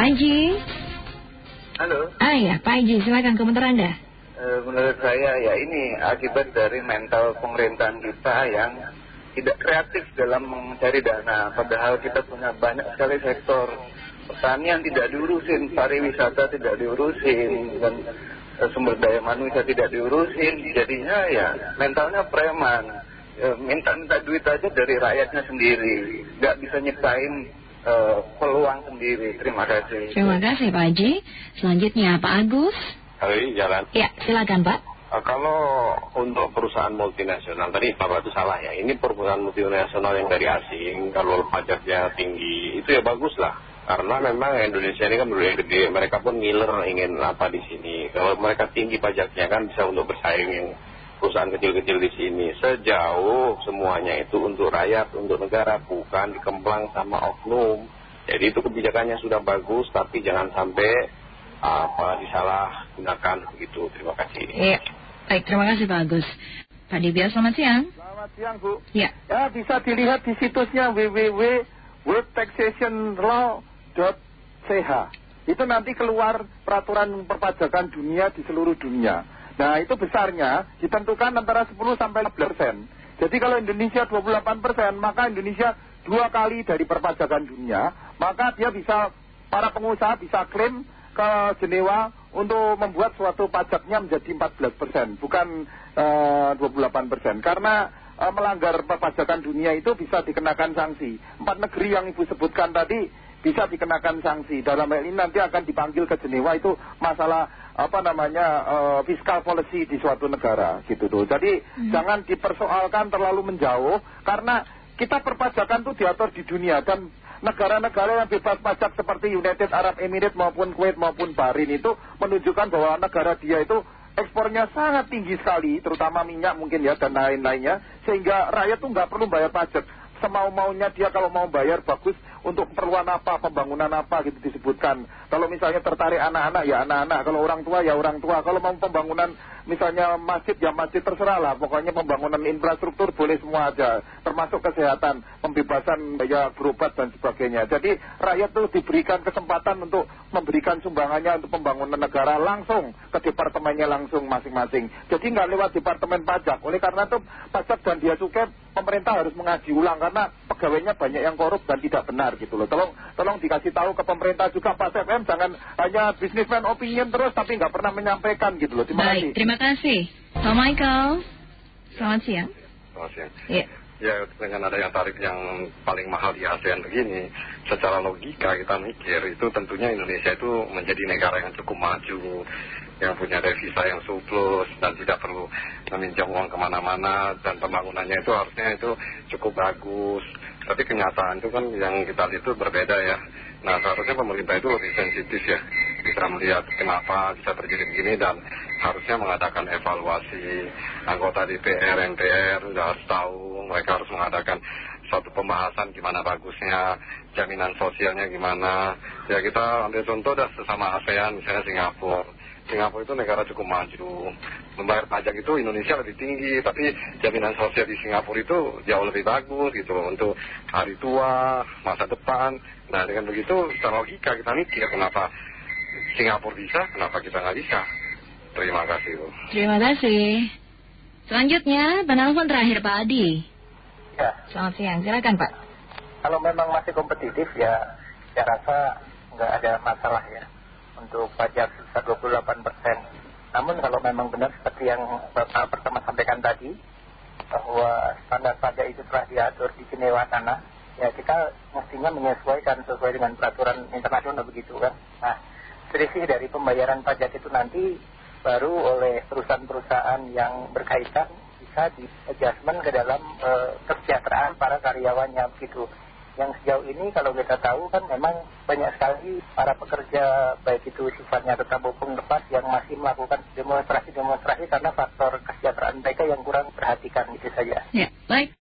Pak Haji. Halo. Ah ya, Pak Haji, silakan komentar Anda. E, menurut saya ya ini akibat dari mental pemerintahan kita yang tidak kreatif dalam mencari dana. Padahal kita punya banyak sekali sektor pertanian tidak diurusin, pariwisata tidak diurusin, dan e, sumber daya manusia tidak diurusin. Jadinya ya mentalnya preman. E, Minta-minta duit aja dari rakyatnya sendiri. Nggak bisa nyiptain e, peluang sendiri. Terima kasih. Terima kasih Pak Haji. Selanjutnya Pak Agus. Hari jalan. Ya, silakan Pak. Uh, kalau untuk perusahaan multinasional, tadi Bapak itu salah ya. Ini perusahaan multinasional yang dari asing, kalau pajaknya tinggi, itu ya bagus lah. Karena memang Indonesia ini kan berdua gede, mereka pun ngiler ingin apa di sini. Kalau mereka tinggi pajaknya kan bisa untuk bersaing yang perusahaan kecil-kecil di sini. Sejauh semuanya itu untuk rakyat, untuk negara, bukan dikemplang sama oknum. Jadi itu kebijakannya sudah bagus, tapi jangan sampai apa disalahgunakan begitu. Terima kasih. Iya. Baik, terima kasih Pak Agus. Pak Dibia, selamat siang. Selamat siang Bu. Ya. Ya bisa dilihat di situsnya www.worldtaxationlaw.ch Itu nanti keluar peraturan perpajakan dunia di seluruh dunia. Nah itu besarnya ditentukan antara 10 sampai 15 persen. Jadi kalau Indonesia 28 persen, maka Indonesia dua kali dari perpajakan dunia, maka dia bisa, para pengusaha bisa klaim ke Jenewa untuk membuat suatu pajaknya menjadi 14 persen, bukan uh, 28 persen. Karena uh, melanggar perpajakan dunia itu bisa dikenakan sanksi. Empat negeri yang Ibu sebutkan tadi bisa dikenakan sanksi. Dalam hal ini nanti akan dipanggil ke Jenewa itu masalah apa namanya uh, fiscal policy di suatu negara gitu tuh. Jadi jangan dipersoalkan terlalu menjauh karena kita perpajakan itu diatur di dunia dan negara-negara yang bebas pajak seperti United Arab Emirates maupun Kuwait maupun Bahrain itu menunjukkan bahwa negara dia itu ekspornya sangat tinggi sekali, terutama minyak mungkin ya dan lain-lainnya, sehingga rakyat tuh nggak perlu bayar pajak. Semau-maunya dia kalau mau bayar bagus untuk keperluan apa, pembangunan apa gitu disebutkan. Kalau misalnya tertarik anak-anak ya anak-anak, kalau orang tua ya orang tua. Kalau mau pembangunan misalnya masjid ya masjid terserah lah. Pokoknya pembangunan infrastruktur boleh semua aja. Termasuk kesehatan, pembebasan ya berobat dan sebagainya. Jadi rakyat tuh diberikan kesempatan untuk memberikan sumbangannya untuk pembangunan negara langsung ke departemennya langsung masing-masing. Jadi nggak lewat departemen pajak. Oleh karena itu pajak dan dia cukai pemerintah harus mengaji ulang karena pegawainya banyak yang korup dan tidak benar gitu loh. Tolong, tolong dikasih tahu ke pemerintah juga Pak CFM jangan hanya businessman opinion terus tapi nggak pernah menyampaikan gitu loh. Terima Baik, kasih. terima kasih. Pak Michael. Selamat siang. Selamat siang. Iya. Ya dengan adanya tarif yang paling mahal di ASEAN begini, secara logika kita mikir itu tentunya Indonesia itu menjadi negara yang cukup maju, yang punya devisa yang surplus dan tidak perlu meminjam uang ke mana-mana dan pembangunannya itu harusnya itu cukup bagus. Tapi kenyataan itu kan yang kita lihat itu berbeda ya. Nah seharusnya pemerintah itu lebih sensitif ya, bisa melihat kenapa bisa terjadi begini dan harusnya mengadakan evaluasi anggota DPR, MPR, sudah harus tahu mereka harus mengadakan suatu pembahasan gimana bagusnya, jaminan sosialnya gimana. Ya kita ambil contoh dah sesama ASEAN, misalnya Singapura. Singapura itu negara cukup maju. Membayar pajak itu Indonesia lebih tinggi, tapi jaminan sosial di Singapura itu jauh lebih bagus gitu loh untuk hari tua, masa depan. Nah dengan begitu secara logika kita mikir kenapa Singapura bisa, kenapa kita nggak bisa. Terima kasih Bu. Terima kasih. Selanjutnya, penelpon terakhir Pak Adi. Ya, Selamat siang, silakan Pak. kalau memang masih kompetitif ya saya rasa nggak ada masalah ya untuk pajak sebesar 28 persen. Namun kalau memang benar seperti yang Bapak pertama sampaikan tadi, bahwa standar pajak itu telah diatur di Jenewa sana, ya kita mestinya menyesuaikan sesuai dengan peraturan internasional begitu kan. Nah, selisih dari pembayaran pajak itu nanti baru oleh perusahaan-perusahaan yang berkaitan bisa di adjustment ke dalam eh, kesejahteraan para karyawannya begitu. Yang sejauh ini kalau kita tahu kan memang banyak sekali para pekerja baik itu sifatnya tetap maupun lepas yang masih melakukan demonstrasi-demonstrasi karena faktor kesejahteraan mereka yang kurang perhatikan itu saja. Ya, baik.